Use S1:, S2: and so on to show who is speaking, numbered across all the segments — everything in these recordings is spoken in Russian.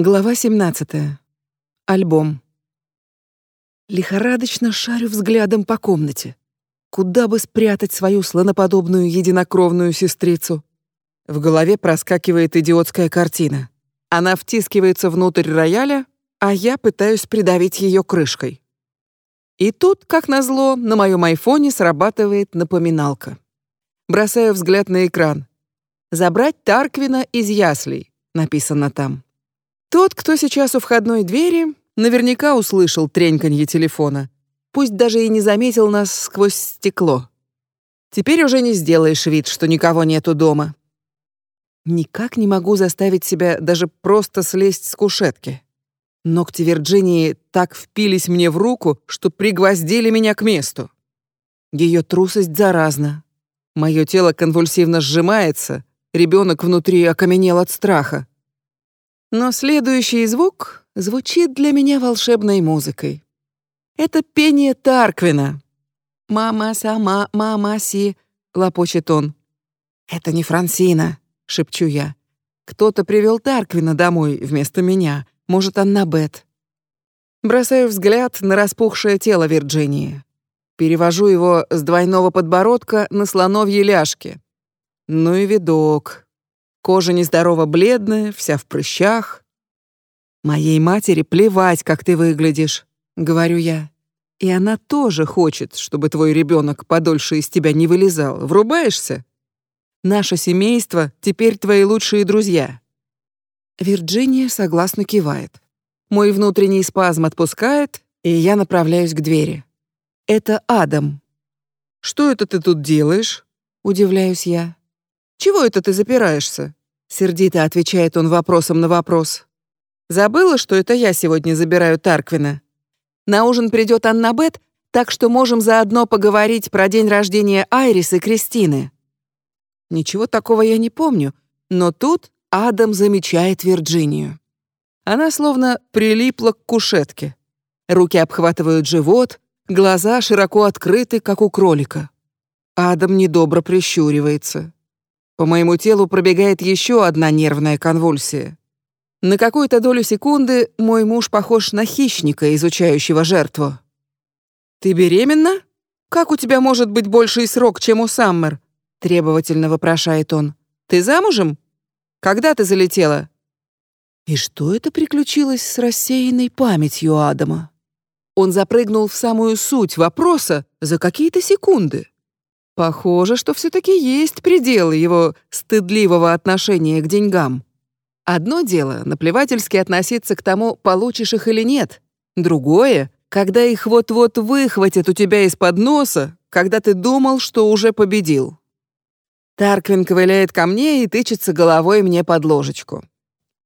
S1: Глава 17. Альбом. Лихорадочно шарю взглядом по комнате. Куда бы спрятать свою слоноподобную единокровную сестрицу? В голове проскакивает идиотская картина. Она втискивается внутрь рояля, а я пытаюсь придавить ее крышкой. И тут, как назло, на моем айфоне срабатывает напоминалка. Бросаю взгляд на экран. «Забрать Тарквина из яслей», написано там. Тот, кто сейчас у входной двери, наверняка услышал треньканье телефона, пусть даже и не заметил нас сквозь стекло. Теперь уже не сделаешь вид, что никого нету дома. Никак не могу заставить себя даже просто слезть с кушетки. Ногти Вирджинии так впились мне в руку, что пригвоздили меня к месту. Ее трусость заразна. Мое тело конвульсивно сжимается, ребенок внутри окаменел от страха. Но следующий звук звучит для меня волшебной музыкой. Это пение Тарквина. «Мама сама, мама си», — лопочет он. «Это не Франсина», — шепчу я. «Кто-то привел Тарквина домой вместо меня. Может, Аннабет». Бросаю взгляд на распухшее тело Вирджинии. Перевожу его с двойного подбородка на слоновьи ляжки. Ну и видок. Кожа нездорово бледная, вся в прыщах. Моей матери плевать, как ты выглядишь, говорю я. И она тоже хочет, чтобы твой ребенок подольше из тебя не вылезал. Врубаешься? Наше семейство теперь твои лучшие друзья. Вирджиния согласно кивает. Мой внутренний спазм отпускает, и я направляюсь к двери. Это Адам. Что это ты тут делаешь? Удивляюсь я. Чего это ты запираешься? Сердито отвечает он вопросом на вопрос. Забыла, что это я сегодня забираю Тарквина. На ужин придет Аннабет, так что можем заодно поговорить про день рождения Айрис и Кристины. Ничего такого я не помню, но тут Адам замечает Вирджинию. Она словно прилипла к кушетке. Руки обхватывают живот, глаза широко открыты, как у кролика. Адам недобро прищуривается. По моему телу пробегает еще одна нервная конвульсия. На какую-то долю секунды мой муж похож на хищника, изучающего жертву. «Ты беременна? Как у тебя может быть больший срок, чем у Саммер?» — требовательно вопрошает он. «Ты замужем? Когда ты залетела?» И что это приключилось с рассеянной памятью Адама? Он запрыгнул в самую суть вопроса за какие-то секунды. Похоже, что все-таки есть пределы его стыдливого отношения к деньгам. Одно дело — наплевательски относиться к тому, получишь их или нет. Другое — когда их вот-вот выхватят у тебя из-под носа, когда ты думал, что уже победил. Тарквин ковыляет ко мне и тычется головой мне под ложечку.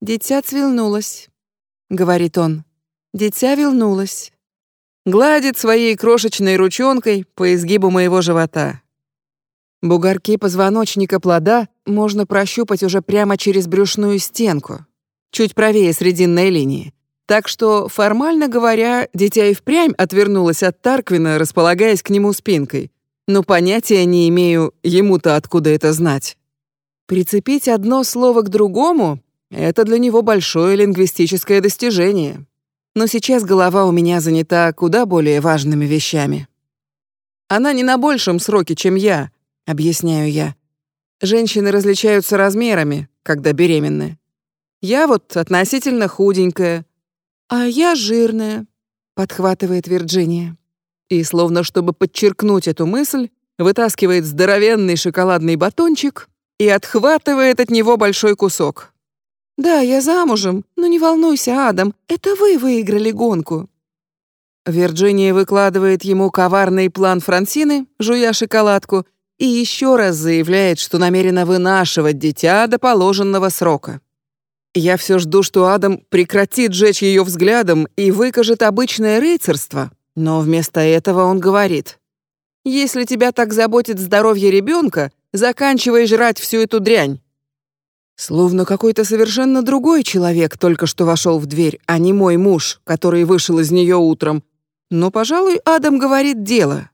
S1: «Дитя цвилнулось», — говорит он. «Дитя вилнулось». Гладит своей крошечной ручонкой по изгибу моего живота. Бугорки позвоночника плода можно прощупать уже прямо через брюшную стенку, чуть правее срединной линии. Так что, формально говоря, дитя и впрямь отвернулось от Тарквина, располагаясь к нему спинкой. Но понятия не имею, ему-то откуда это знать. Прицепить одно слово к другому — это для него большое лингвистическое достижение. Но сейчас голова у меня занята куда более важными вещами. Она не на большем сроке, чем я, объясняю я. Женщины различаются размерами, когда беременны. Я вот относительно худенькая, а я жирная, подхватывает Вирджиния. И словно чтобы подчеркнуть эту мысль, вытаскивает здоровенный шоколадный батончик и отхватывает от него большой кусок. «Да, я замужем, но не волнуйся, Адам, это вы выиграли гонку». Вирджиния выкладывает ему коварный план Франсины, жуя шоколадку, и еще раз заявляет, что намерена вынашивать дитя до положенного срока. Я все жду, что Адам прекратит жечь ее взглядом и выкажет обычное рыцарство, но вместо этого он говорит, «Если тебя так заботит здоровье ребенка, заканчивай жрать всю эту дрянь». Словно какой-то совершенно другой человек только что вошел в дверь, а не мой муж, который вышел из нее утром. Но, пожалуй, Адам говорит дело.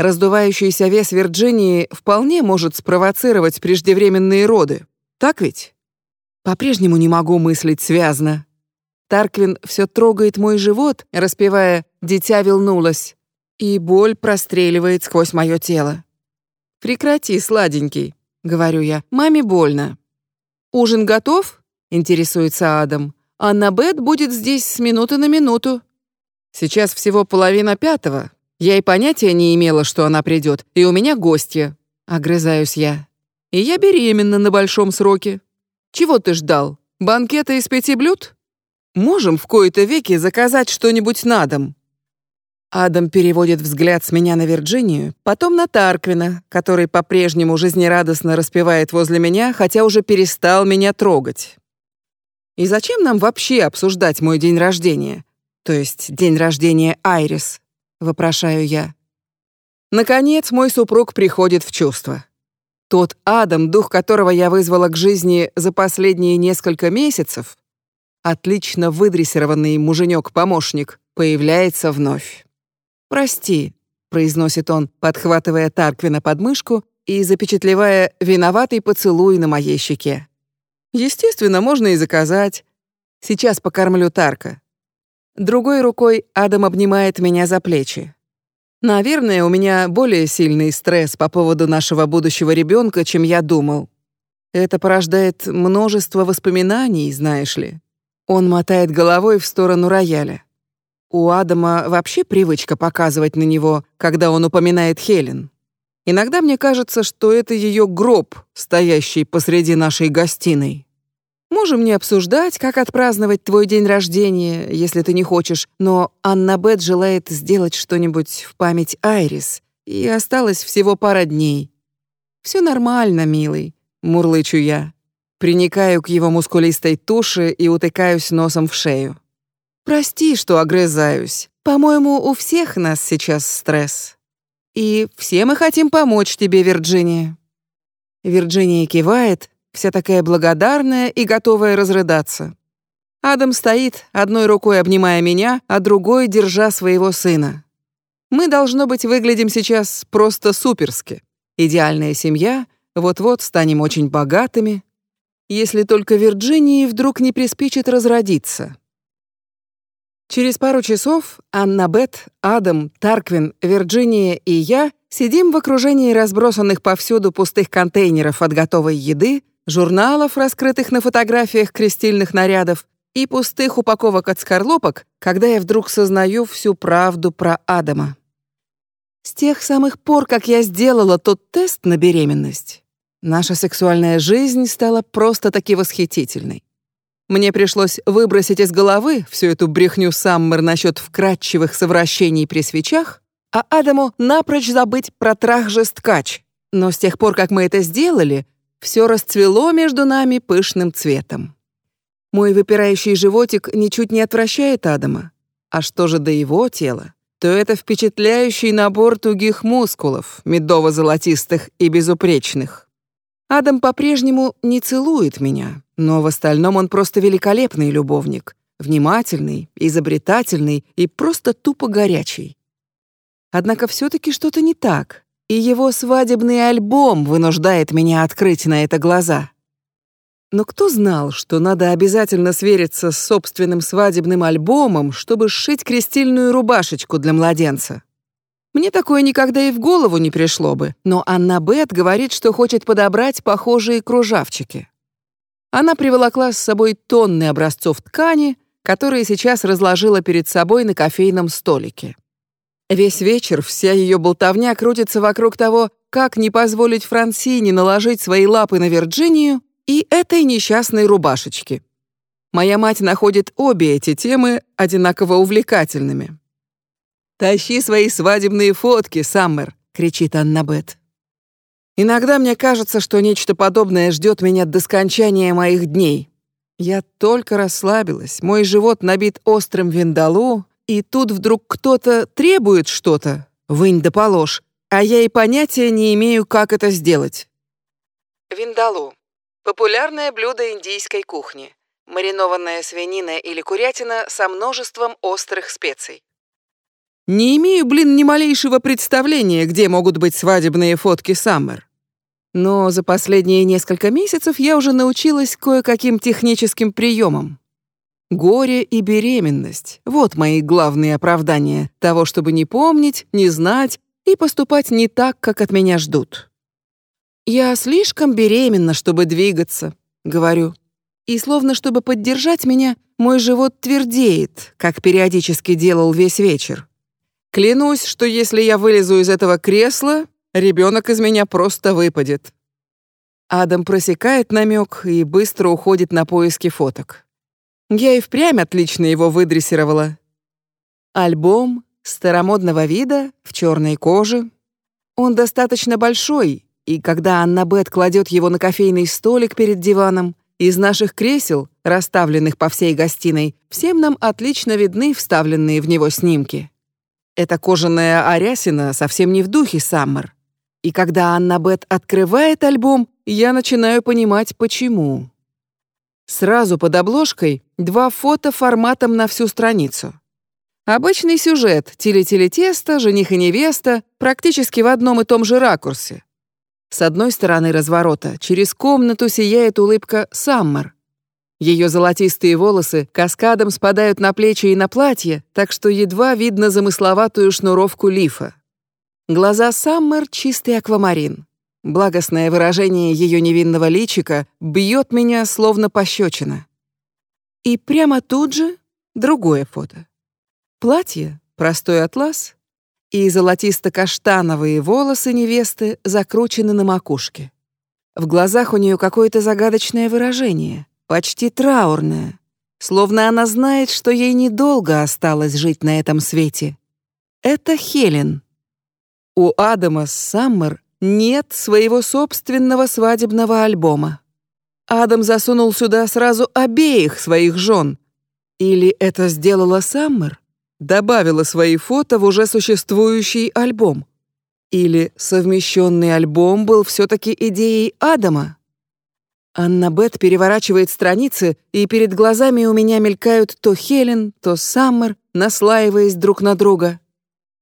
S1: Раздувающийся вес Вирджинии вполне может спровоцировать преждевременные роды. Так ведь? По-прежнему не могу мыслить связно. Тарквин все трогает мой живот, распевая «Дитя вилнулось», и боль простреливает сквозь мое тело. «Прекрати, сладенький», — говорю я, — «маме больно». «Ужин готов?» — интересуется Адам. «Анна Бет будет здесь с минуты на минуту». «Сейчас всего половина пятого. Я и понятия не имела, что она придет, и у меня гостья», — огрызаюсь я. «И я беременна на большом сроке. Чего ты ждал? Банкета из пяти блюд?» Можем в кои-то веки заказать что-нибудь на дом?» Адам переводит взгляд с меня на Вирджинию, потом на Тарквина, который по-прежнему жизнерадостно распевает возле меня, хотя уже перестал меня трогать. «И зачем нам вообще обсуждать мой день рождения? То есть день рождения Айрис?» — вопрошаю я. Наконец мой супруг приходит в чувство. Тот Адам, дух которого я вызвала к жизни за последние несколько месяцев, отлично выдрессированный муженек-помощник, появляется вновь. «Прости», — произносит он, подхватывая Тарквина под мышку и запечатлевая виноватый поцелуй на моей щеке. «Естественно, можно и заказать. Сейчас покормлю Тарка». Другой рукой Адам обнимает меня за плечи. Наверное, у меня более сильный стресс по поводу нашего будущего ребенка, чем я думал. Это порождает множество воспоминаний, знаешь ли. Он мотает головой в сторону рояля. У Адама вообще привычка показывать на него, когда он упоминает Хелен. Иногда мне кажется, что это ее гроб, стоящий посреди нашей гостиной. Можем не обсуждать, как отпраздновать твой день рождения, если ты не хочешь, но Анна Бет желает сделать что-нибудь в память Айрис, и осталось всего пара дней. Все нормально, милый, мурлычу я. Приникаю к его мускулистой туше и утыкаюсь носом в шею. Прости, что огрызаюсь. По-моему, у всех нас сейчас стресс. И все мы хотим помочь тебе, Вирджиния. Вирджиния кивает, вся такая благодарная и готовая разрыдаться. Адам стоит, одной рукой обнимая меня, а другой держа своего сына. Мы, должно быть, выглядим сейчас просто суперски. Идеальная семья, вот-вот станем очень богатыми, если только Вирджинии вдруг не приспичит разродиться. Через пару часов Анна Бет, Адам, Тарквин, Вирджиния и я сидим в окружении разбросанных повсюду пустых контейнеров от готовой еды, журналов, раскрытых на фотографиях крестильных нарядов, и пустых упаковок от скорлупок, когда я вдруг сознаю всю правду про Адама. С тех самых пор, как я сделала тот тест на беременность, Наша сексуальная жизнь стала просто-таки восхитительной. Мне пришлось выбросить из головы всю эту брехню Саммер насчет вкрадчивых совращений при свечах, а Адаму напрочь забыть про трах-жесткач. Но с тех пор, как мы это сделали, все расцвело между нами пышным цветом. Мой выпирающий животик ничуть не отвращает Адама. А что же до его тела? То это впечатляющий набор тугих мускулов, медово-золотистых и безупречных. Адам по-прежнему не целует меня, но в остальном он просто великолепный любовник, внимательный, изобретательный и просто тупо горячий. Однако все-таки что-то не так, и его свадебный альбом вынуждает меня открыть на это глаза. Но кто знал, что надо обязательно свериться с собственным свадебным альбомом, чтобы сшить крестильную рубашечку для младенца? Мне такое никогда и в голову не пришло бы, но Анна Бет говорит, что хочет подобрать похожие кружавчики. Она приволокла с собой тонны образцов ткани, которые сейчас разложила перед собой на кофейном столике. Весь вечер вся ее болтовня крутится вокруг того, как не позволить Франсине наложить свои лапы на Вирджинию и этой несчастной рубашечки. Моя мать находит обе эти темы одинаково увлекательными. «Тащи свои свадебные фотки, Саммер!» — кричит Анна Бет. Иногда мне кажется, что нечто подобное ждет меня до скончания моих дней. Я только расслабилась, мой живот набит острым виндалу, и тут вдруг кто-то требует что-то, вынь да положь, а я и понятия не имею, как это сделать. Виндалу. Популярное блюдо индийской кухни. Маринованная свинина или курятина со множеством острых специй. Не имею, блин, ни малейшего представления, где могут быть свадебные фотки Саммер. Но за последние несколько месяцев я уже научилась кое-каким техническим приемам. Горе и беременность — вот мои главные оправдания того, чтобы не помнить, не знать и поступать не так, как от меня ждут. «Я слишком беременна, чтобы двигаться», — говорю. И словно чтобы поддержать меня, мой живот твердеет, как периодически делал весь вечер. Клянусь, что если я вылезу из этого кресла, ребенок из меня просто выпадет. Адам просекает намек и быстро уходит на поиски фоток. Я и впрямь отлично его выдрессировала. Альбом старомодного вида, в черной коже. Он достаточно большой, и когда Анна Бет кладет его на кофейный столик перед диваном, из наших кресел, расставленных по всей гостиной, всем нам отлично видны вставленные в него снимки. Эта кожаная арясина совсем не в духе Саммер. И когда Анна Бет открывает альбом, я начинаю понимать, почему. Сразу под обложкой два фото форматом на всю страницу. Обычный сюжет «Теле-теле-тесто», «Жених и невеста» практически в одном и том же ракурсе. С одной стороны разворота через комнату сияет улыбка Саммер. Ее золотистые волосы каскадом спадают на плечи и на платье, так что едва видно замысловатую шнуровку лифа. Глаза Саммер — чистый аквамарин. Благостное выражение ее невинного личика бьет меня словно пощечина. И прямо тут же другое фото. Платье, простой атлас, и золотисто-каштановые волосы невесты закручены на макушке. В глазах у нее какое-то загадочное выражение, почти траурное, словно она знает, что ей недолго осталось жить на этом свете. Это Хелен. У Адама Саммер нет своего собственного свадебного альбома. Адам засунул сюда сразу обеих своих жен. Или это сделала Саммер? Добавила свои фото в уже существующий альбом. Или совмещенный альбом был все-таки идеей Адама? Анна Бет переворачивает страницы, и перед глазами у меня мелькают то Хелен, то Саммер, наслаиваясь друг на друга.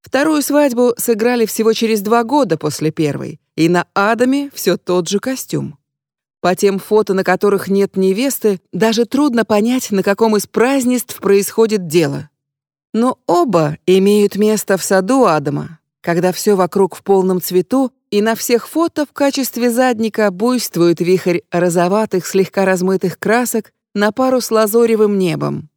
S1: Вторую свадьбу сыграли всего через два года после первой, и на Адаме все тот же костюм. По тем фото, на которых нет невесты, даже трудно понять, на каком из празднеств происходит дело. Но оба имеют место в саду Адама, когда все вокруг в полном цвету, и на всех фото в качестве задника буйствует вихрь розоватых, слегка размытых красок на пару с лазоревым небом.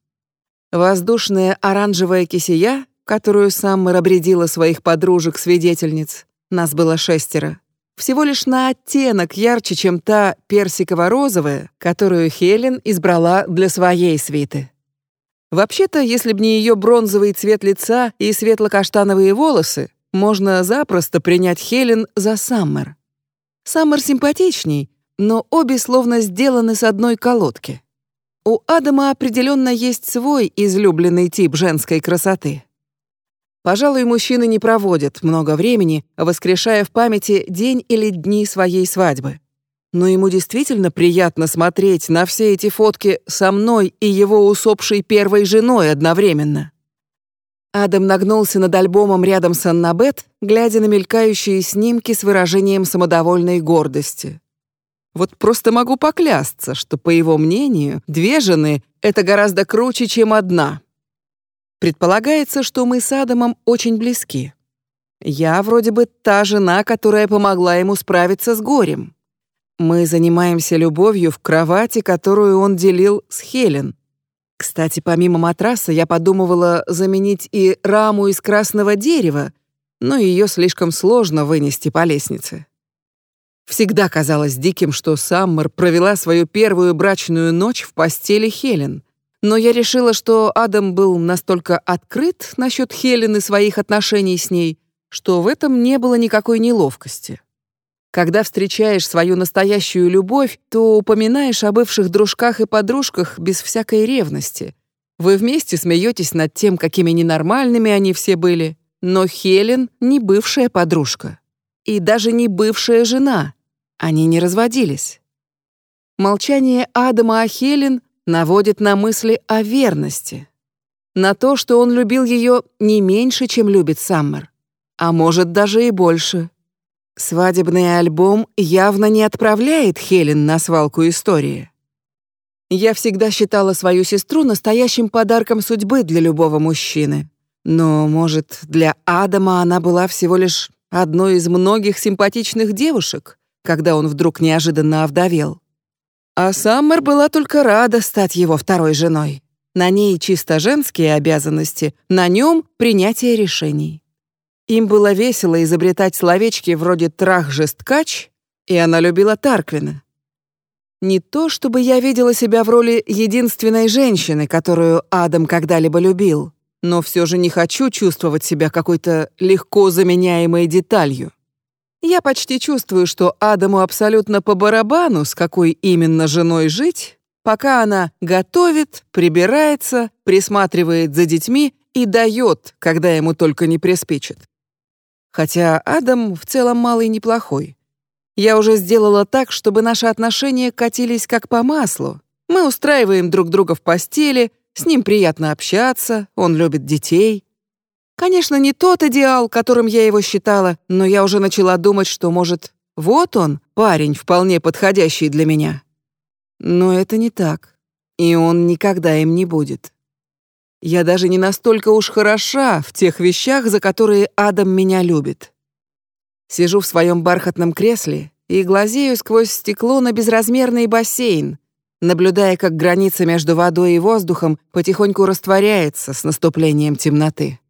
S1: Воздушная оранжевая кисия которую Саммер обредила своих подружек-свидетельниц, нас было шестеро, всего лишь на оттенок ярче, чем та персиково-розовая, которую Хелен избрала для своей свиты. Вообще-то, если б не ее бронзовый цвет лица и светло-каштановые волосы, можно запросто принять Хелен за Саммер. Саммер симпатичней, но обе словно сделаны с одной колодки. У Адама определенно есть свой излюбленный тип женской красоты. Пожалуй, мужчины не проводят много времени, воскрешая в памяти день или дни своей свадьбы. Но ему действительно приятно смотреть на все эти фотки со мной и его усопшей первой женой одновременно. Адам нагнулся над альбомом рядом с Аннабет, глядя на мелькающие снимки с выражением самодовольной гордости. Вот просто могу поклясться, что, по его мнению, две жены — это гораздо круче, чем одна. Предполагается, что мы с Адамом очень близки. Я вроде бы та жена, которая помогла ему справиться с горем. Мы занимаемся любовью в кровати, которую он делил с Хелен. Кстати, помимо матраса я подумывала заменить и раму из красного дерева, но ее слишком сложно вынести по лестнице. Всегда казалось диким, что Саммер провела свою первую брачную ночь в постели Хелен — но я решила, что Адам был настолько открыт насчет Хелен и своих отношений с ней, что в этом не было никакой неловкости. Когда встречаешь свою настоящую любовь, то упоминаешь о бывших дружках и подружках без всякой ревности. Вы вместе смеетесь над тем, какими ненормальными они все были. Но Хелен — не бывшая подружка. И даже не бывшая жена. Они не разводились. Молчание Адама о Хелен наводит на мысли о верности. На то, что он любил ее не меньше, чем любит Саммер. А может, даже и больше. Свадебный альбом явно не отправляет Хелен на свалку истории. Я всегда считала свою сестру настоящим подарком судьбы для любого мужчины. Но, может, для Адама она была всего лишь одной из многих симпатичных девушек, когда он вдруг неожиданно овдовел. А Саммер была только рада стать его второй женой. На ней чисто женские обязанности, на нем принятие решений. Им было весело изобретать словечки вроде «трах-жесткач», и она любила Тарквина. Не то, чтобы я видела себя в роли единственной женщины, которую Адам когда-либо любил, но все же не хочу чувствовать себя какой-то легко заменяемой деталью. Я почти чувствую, что Адаму абсолютно по барабану, с какой именно женой жить, пока она готовит, прибирается, присматривает за детьми и дает, когда ему только не приспичит. Хотя Адам в целом малый неплохой. Я уже сделала так, чтобы наши отношения катились как по маслу. Мы устраиваем друг друга в постели, с ним приятно общаться, он любит детей. Конечно, не тот идеал, которым я его считала, но я уже начала думать, что, может, вот он, парень, вполне подходящий для меня. Но это не так, и он никогда им не будет. Я даже не настолько уж хороша в тех вещах, за которые Адам меня любит. Сижу в своем бархатном кресле и глазею сквозь стекло на безразмерный бассейн, наблюдая, как граница между водой и воздухом потихоньку растворяется с наступлением темноты.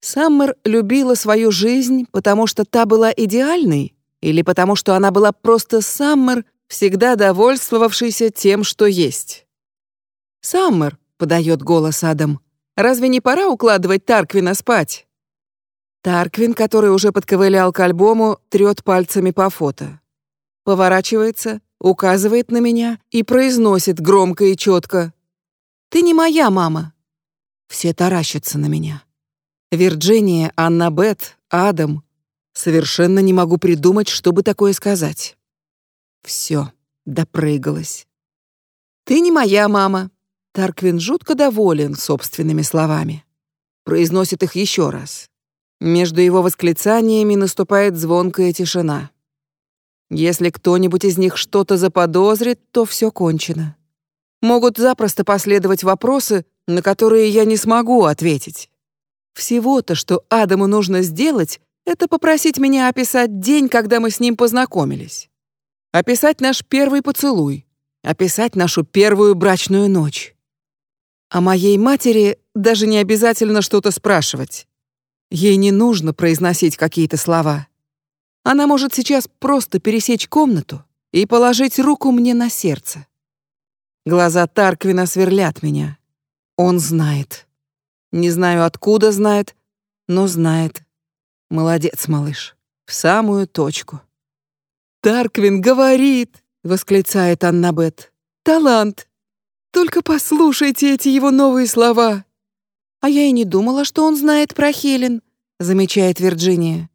S1: Саммер любила свою жизнь, потому что та была идеальной, или потому что она была просто Саммер, всегда довольствовавшейся тем, что есть. «Саммер», — подает голос Адам, — «разве не пора укладывать Тарквина спать?» Тарквин, который уже подковылял к альбому, трет пальцами по фото. Поворачивается, указывает на меня и произносит громко и четко. «Ты не моя мама». Все таращатся на меня. Вирджиния, Анна Бет, Адам. Совершенно не могу придумать, чтобы такое сказать. Все, допрыгалась. «Ты не моя мама». Тарквин жутко доволен собственными словами. Произносит их еще раз. Между его восклицаниями наступает звонкая тишина. Если кто-нибудь из них что-то заподозрит, то все кончено. Могут запросто последовать вопросы, на которые я не смогу ответить. Всего-то, что Адаму нужно сделать, это попросить меня описать день, когда мы с ним познакомились. Описать наш первый поцелуй. Описать нашу первую брачную ночь. А моей матери даже не обязательно что-то спрашивать. Ей не нужно произносить какие-то слова. Она может сейчас просто пересечь комнату и положить руку мне на сердце. Глаза Тарквина сверлят меня. Он знает. Не знаю, откуда знает, но знает. Молодец, малыш. В самую точку. «Тарквин говорит!» — восклицает Аннабет. «Талант! Только послушайте эти его новые слова!» «А я и не думала, что он знает про Хелен», — замечает Вирджиния.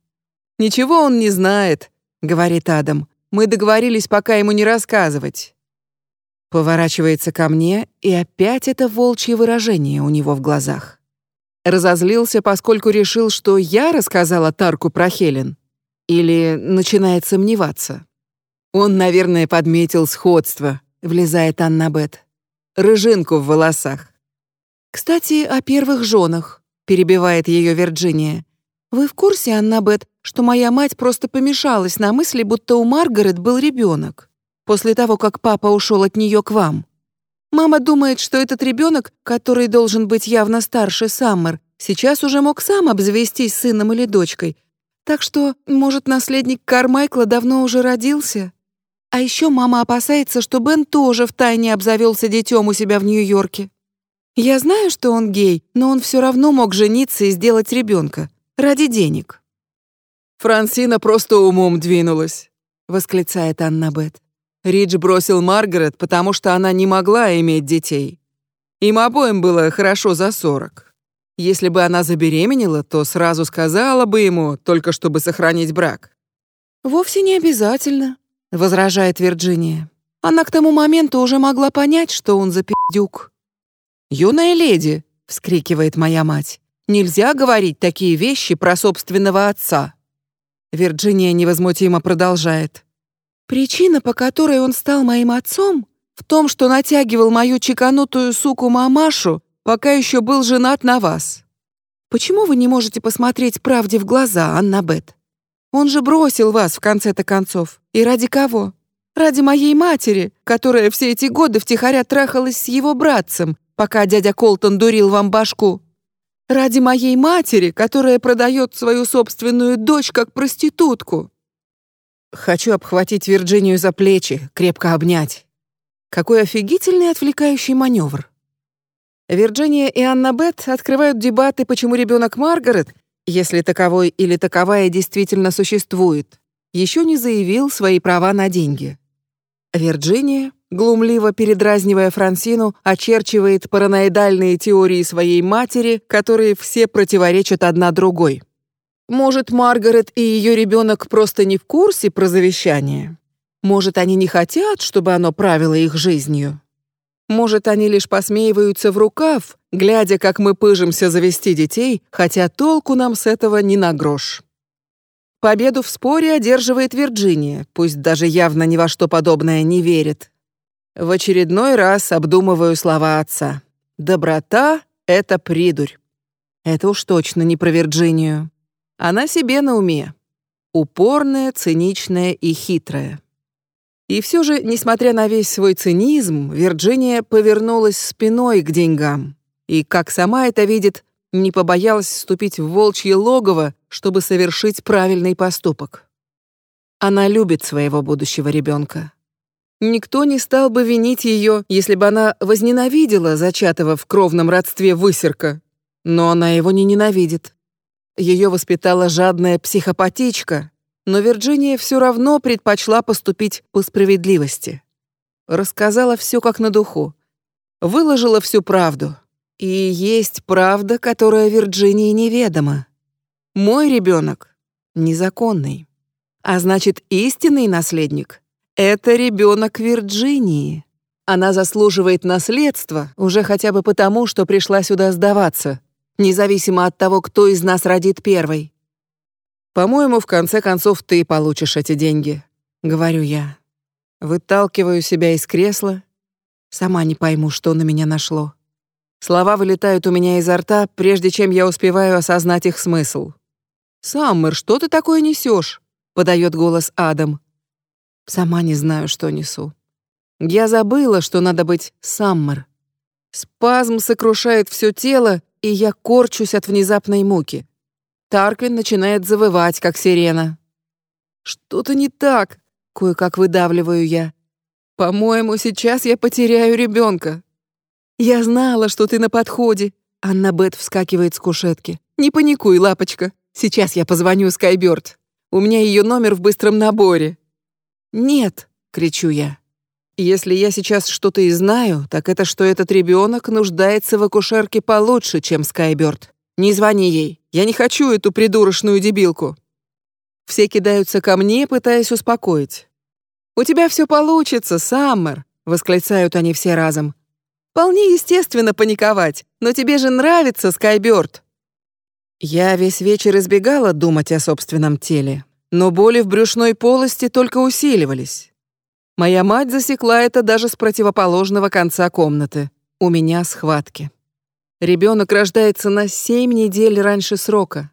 S1: «Ничего он не знает», — говорит Адам. «Мы договорились пока ему не рассказывать». Поворачивается ко мне, и опять это волчье выражение у него в глазах. Разозлился, поскольку решил, что я рассказала Тарку про Хелен. Или начинает сомневаться. Он, наверное, подметил сходство, влезает Анна Бет. Рыжинку в волосах. «Кстати, о первых женах», — перебивает ее Вирджиния. «Вы в курсе, Анна Бет, что моя мать просто помешалась на мысли, будто у Маргарет был ребенок, после того, как папа ушел от нее к вам?» Мама думает, что этот ребенок, который должен быть явно старше Саммер, сейчас уже мог сам обзавестись сыном или дочкой. Так что, может, наследник Кармайкла давно уже родился? А еще мама опасается, что Бен тоже втайне обзавелся детем у себя в Нью-Йорке. Я знаю, что он гей, но он все равно мог жениться и сделать ребенка. Ради денег. «Франсина просто умом двинулась», — восклицает Анна Бет. Ридж бросил Маргарет, потому что она не могла иметь детей. Им обоим было хорошо за сорок. Если бы она забеременела, то сразу сказала бы ему, только чтобы сохранить брак. «Вовсе не обязательно», — возражает Вирджиния. Она к тому моменту уже могла понять, что он за пи***дюк. «Юная леди», — вскрикивает моя мать, «нельзя говорить такие вещи про собственного отца». Вирджиния невозмутимо продолжает. Причина, по которой он стал моим отцом, В том, что натягивал мою чеканутую суку мамашу, пока еще был женат на вас. Почему вы не можете посмотреть правде в глаза, Анна Бет? Он же бросил вас в конце-то концов. И ради кого? Ради моей матери, которая все эти годы втихаря трахалась с его братцем, пока дядя Колтон дурил вам башку. Ради моей матери, которая продает свою собственную дочь как проститутку. Хочу обхватить Вирджинию за плечи, крепко обнять. Какой офигительный отвлекающий маневр. Вирджиния и Анна Бет открывают дебаты, почему ребенок Маргарет, если таковой или таковая действительно существует, еще не заявил свои права на деньги. Вирджиния, глумливо передразнивая Франсину, очерчивает параноидальные теории своей матери, которые все противоречат одна другой. Может, Маргарет и ее ребенок просто не в курсе про завещание? Может, они не хотят, чтобы оно правило их жизнью? Может, они лишь посмеиваются в рукав, глядя, как мы пыжимся завести детей, хотя толку нам с этого ни на грош. Победу в споре одерживает Вирджиния, пусть даже явно ни во что подобное не верит. В очередной раз обдумываю слова отца. «Доброта — это придурь». Это уж точно не про Вирджинию. Она себе на уме. Упорная, циничная и хитрая. И все же, несмотря на весь свой цинизм, Вирджиния повернулась спиной к деньгам. И, как сама это видит, не побоялась вступить в волчье логово, чтобы совершить правильный поступок. Она любит своего будущего ребенка. Никто не стал бы винить ее, если бы она возненавидела зачатого в кровном родстве высерка. Но она его не ненавидит. Ее воспитала жадная психопатичка, но Вирджиния все равно предпочла поступить по справедливости. Рассказала все как на духу. Выложила всю правду. И есть правда, которая Вирджинии неведома. Мой ребенок незаконный. А значит, истинный наследник — это ребенок Вирджинии. Она заслуживает наследства уже хотя бы потому, что пришла сюда сдаваться, независимо от того, кто из нас родит первой. «По-моему, в конце концов ты получишь эти деньги», — говорю я. Выталкиваю себя из кресла. Сама не пойму, что на меня нашло. Слова вылетают у меня изо рта, прежде чем я успеваю осознать их смысл. «Саммер, что ты такое несешь?» — подает голос Адам. Сама не знаю, что несу. Я забыла, что надо быть Саммер. Спазм сокрушает все тело, и я корчусь от внезапной муки. Тарквин начинает завывать, как сирена. «Что-то не так», — кое-как выдавливаю я. «По-моему, сейчас я потеряю ребенка». «Я знала, что ты на подходе», — Анна Бет вскакивает с кушетки. «Не паникуй, лапочка. Сейчас я позвоню Скайбёрд. У меня ее номер в быстром наборе». «Нет», — кричу я. «Если я сейчас что-то и знаю, так это что этот ребенок нуждается в акушерке получше, чем Скайбёрд. Не звони ей. Я не хочу эту придурочную дебилку. Все кидаются ко мне, пытаясь успокоить. У тебя все получится, Саммер, восклицают они все разом. Вполне естественно паниковать, но тебе же нравится Скайбёрд. Я весь вечер избегала думать о собственном теле, но боли в брюшной полости только усиливались. Моя мать засекла это даже с противоположного конца комнаты. У меня схватки. Ребенок рождается на семь недель раньше срока.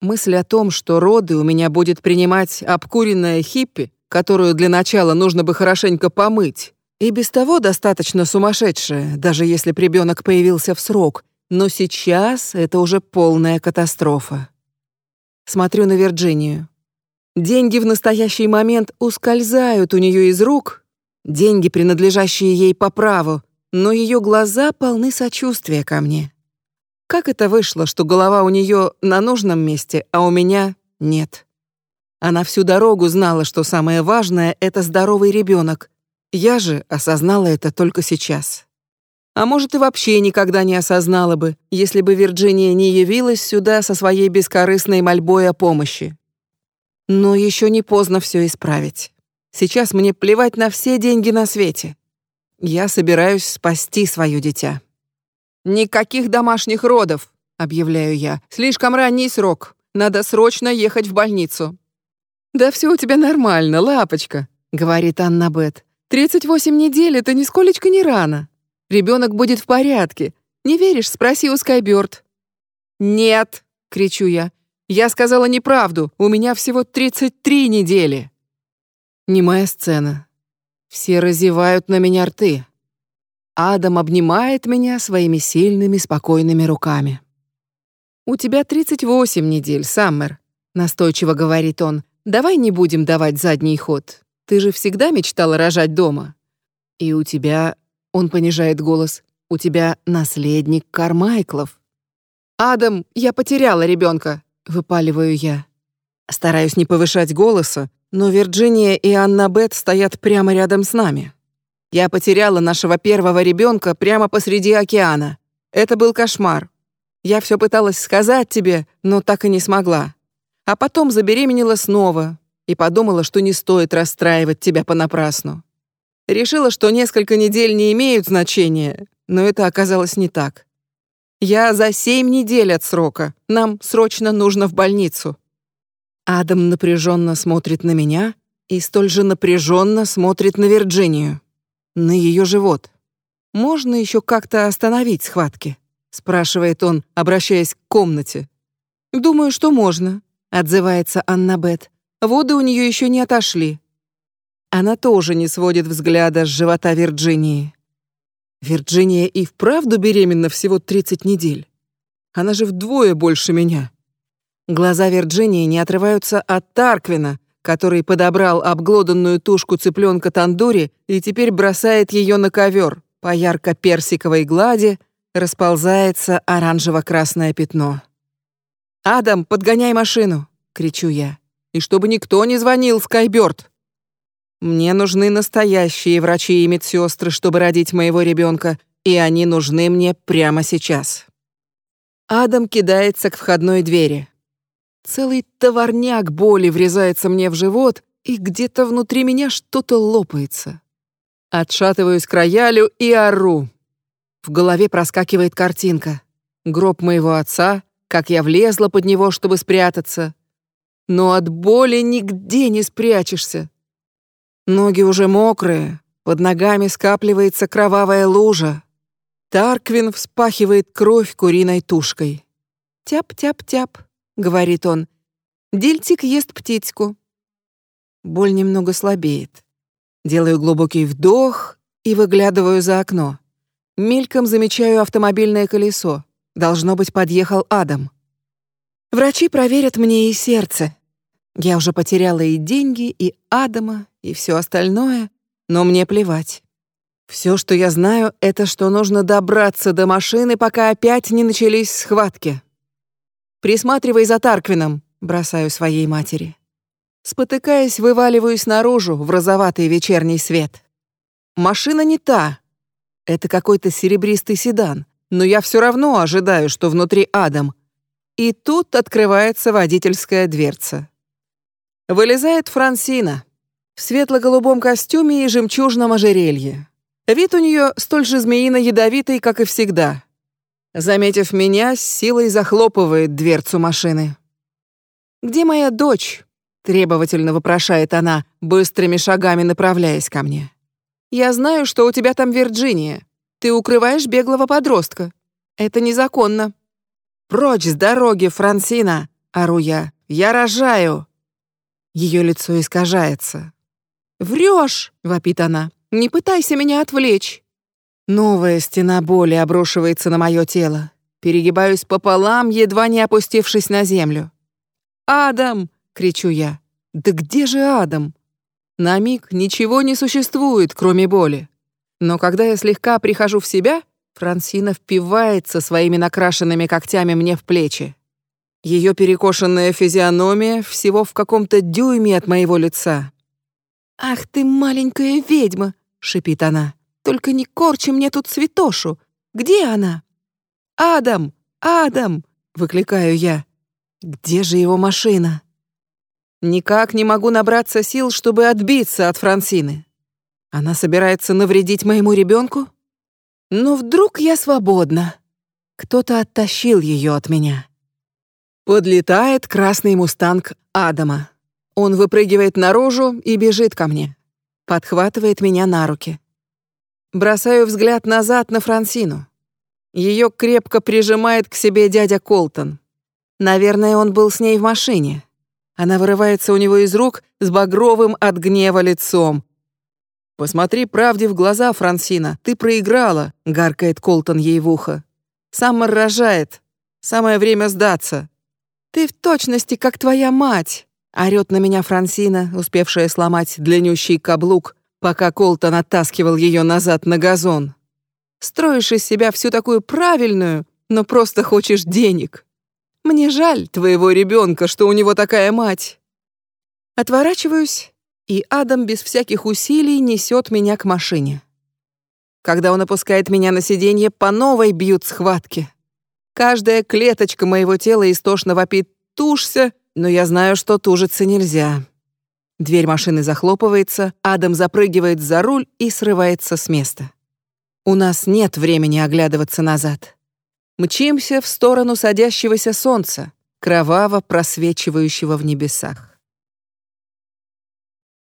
S1: Мысль о том, что роды у меня будет принимать обкуренная хиппи, которую для начала нужно бы хорошенько помыть, и без того достаточно сумасшедшая, даже если ребенок появился в срок, но сейчас это уже полная катастрофа. Смотрю на Вирджинию. Деньги в настоящий момент ускользают у нее из рук, деньги, принадлежащие ей по праву, но ее глаза полны сочувствия ко мне. Как это вышло, что голова у нее на нужном месте, а у меня нет? Она всю дорогу знала, что самое важное — это здоровый ребенок. Я же осознала это только сейчас. А может, и вообще никогда не осознала бы, если бы Вирджиния не явилась сюда со своей бескорыстной мольбой о помощи. Но еще не поздно все исправить. Сейчас мне плевать на все деньги на свете. Я собираюсь спасти свое дитя. Никаких домашних родов, объявляю я. Слишком ранний срок. Надо срочно ехать в больницу. Да все у тебя нормально, лапочка, говорит Анна Бет. 38 недель — это нисколечко не рано. Ребенок будет в порядке. Не веришь? Спроси у Скайбёрд». «Нет!» — кричу я. «Я сказала неправду. У меня всего 33 недели». Немая сцена. Все разевают на меня рты. Адам обнимает меня своими сильными, спокойными руками. «У тебя 38 недель, Саммер», — настойчиво говорит он. «Давай не будем давать задний ход. Ты же всегда мечтала рожать дома. И у тебя, он понижает голос, у тебя наследник Кармайклов. Адам, я потеряла ребенка, выпаливаю я. Стараюсь не повышать голоса, но Вирджиния и Анна Бет стоят прямо рядом с нами. Я потеряла нашего первого ребенка прямо посреди океана. Это был кошмар. Я все пыталась сказать тебе, но так и не смогла. А потом забеременела снова, и подумала, что не стоит расстраивать тебя понапрасну. Решила, что несколько недель не имеют значения, но это оказалось не так. Я за семь недель от срока. Нам срочно нужно в больницу. Адам напряженно смотрит на меня и столь же напряженно смотрит на Вирджинию, на ее живот. Можно еще как-то остановить схватки? спрашивает он, обращаясь к комнате. Думаю, что можно, отзывается Анна Бет. Воды у нее еще не отошли. Она тоже не сводит взгляда с живота Вирджинии. Вирджиния и вправду беременна всего 30 недель. Она же вдвое больше меня. Глаза Вирджинии не отрываются от Тарквина, который подобрал обглоданную тушку цыпленка тандури и теперь бросает ее на ковер. По ярко-персиковой глади расползается оранжево-красное пятно. «Адам, подгоняй машину!» — кричу я и чтобы никто не звонил в Скайбёрд. Мне нужны настоящие врачи и медсестры, чтобы родить моего ребенка, и они нужны мне прямо сейчас. Адам кидается к входной двери. Целый товарняк боли врезается мне в живот, и где-то внутри меня что-то лопается. Отшатываюсь к роялю и ору. В голове проскакивает картинка. Гроб моего отца, как я влезла под него, чтобы спрятаться, но от боли нигде не спрячешься. Ноги уже мокрые, под ногами скапливается кровавая лужа. Тарквин вспахивает кровь куриной тушкой. «Тяп-тяп-тяп», — говорит он. «Дильтик ест птичку». Боль немного слабеет. Делаю глубокий вдох и выглядываю за окно. Мельком замечаю автомобильное колесо. Должно быть, подъехал Адам. Врачи проверят мне и сердце. Я уже потеряла и деньги, и Адама, и все остальное, но мне плевать. Все, что я знаю, это что нужно добраться до машины, пока опять не начались схватки. Присматривай за Тарквином, бросаю своей матери. Спотыкаясь, вываливаюсь наружу в розоватый вечерний свет. Машина не та. Это какой-то серебристый седан, но я все равно ожидаю, что внутри Адам. И тут открывается водительская дверца. Вылезает Франсина в светло-голубом костюме и жемчужном ожерелье. Вид у нее столь же змеино-ядовитый, как и всегда. Заметив меня, с силой захлопывает дверцу машины. «Где моя дочь?» — требовательно вопрошает она, быстрыми шагами направляясь ко мне. «Я знаю, что у тебя там Вирджиния. Ты укрываешь беглого подростка. Это незаконно». «Прочь с дороги, Франсина!» — ору я. «Я рожаю!» Ее лицо искажается. «Врешь!» — вопит она. «Не пытайся меня отвлечь!» Новая стена боли обрушивается на мое тело. Перегибаюсь пополам, едва не опустившись на землю. «Адам!» — кричу я. «Да где же Адам?» На миг ничего не существует, кроме боли. Но когда я слегка прихожу в себя, Франсина впивается своими накрашенными когтями мне в плечи. Ее перекошенная физиономия всего в каком-то дюйме от моего лица. «Ах ты маленькая ведьма!» — шипит она. «Только не корчи мне тут святошу! Где она?» «Адам! Адам!» — выкликаю я. «Где же его машина?» Никак не могу набраться сил, чтобы отбиться от Франсины. Она собирается навредить моему ребенку? Но вдруг я свободна. Кто-то оттащил ее от меня. Подлетает красный мустанг Адама. Он выпрыгивает наружу и бежит ко мне. подхватывает меня на руки. Бросаю взгляд назад на Франсину. Ее крепко прижимает к себе дядя Колтон. Наверное, он был с ней в машине. Она вырывается у него из рук с багровым от гнева лицом. «Посмотри правде в глаза, Франсина, ты проиграла», — гаркает Колтон ей в ухо. «Саммер рожает. Самое время сдаться». «Ты в точности, как твоя мать», — орёт на меня Франсина, успевшая сломать длиннющий каблук, пока Колтон оттаскивал ее назад на газон. «Строишь из себя всю такую правильную, но просто хочешь денег». Мне жаль твоего ребенка, что у него такая мать. Отворачиваюсь, и Адам без всяких усилий несет меня к машине. Когда он опускает меня на сиденье, по новой бьют схватки. Каждая клеточка моего тела истошно вопит «тушься», но я знаю, что тужиться нельзя. Дверь машины захлопывается, Адам запрыгивает за руль и срывается с места. У нас нет времени оглядываться назад. Мчимся в сторону садящегося солнца, кроваво просвечивающего в небесах.